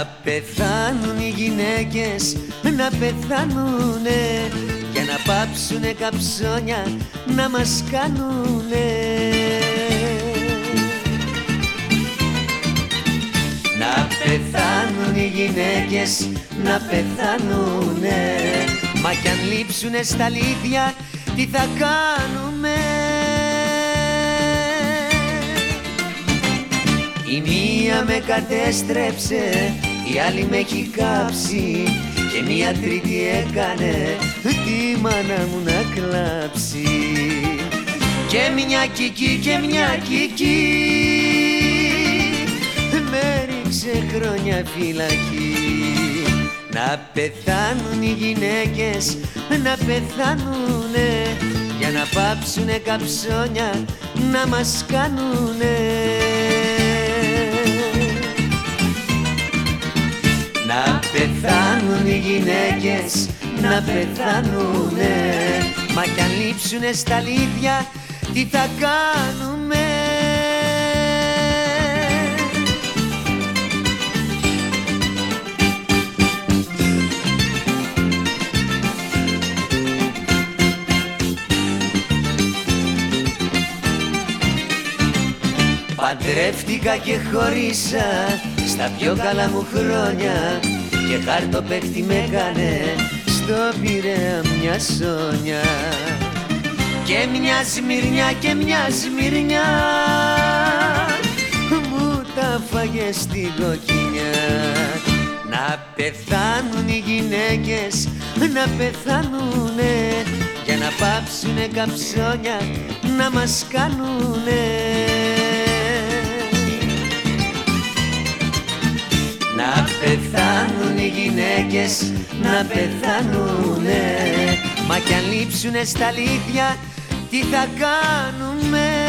Να πεθάνουν οι γυναίκες, να πεθάνουνε Για να πάψουνε καψόνια να μας κάνουνε. Να πεθάνουν οι γυναίκες, να πεθάνουνε. Μα κι αν λείψουνε στα λίδια, τι θα κάνουμε Η μία με κατέστρεψε, η άλλη με έχει κάψει Και μία τρίτη έκανε τη μάνα μου να κλάψει. Και μια κική και μια κική με ρίξε χρόνια φυλακή. Να πεθάνουν οι γυναίκες, να πεθάνουνε Για να πάψουνε καψόνια να μας κάνουνε Να πεθάνουν οι γυναίκες, να πεθάνουνε. Μα κι αν λείψουνε στα λίδια, τι θα κάνουμε Παντρεύτηκα και χωρίσα στα πιο καλά μου χρόνια Και χάρτο παίχτη με έκανε στο Πειραιά μια σόνια. Και μια σμυρνιά και μια σμυρνιά μου τα φάγε στην κοκκινιά να πεθάνουν οι γυναίκες, να πεθάνουνε Για να πάψουνε καψόνια να μας κάνουνε πεθάνουν οι γυναίκες, να πεθάνουνε Μα κι αν λείψουνε στα αλήθεια, τι θα κάνουμε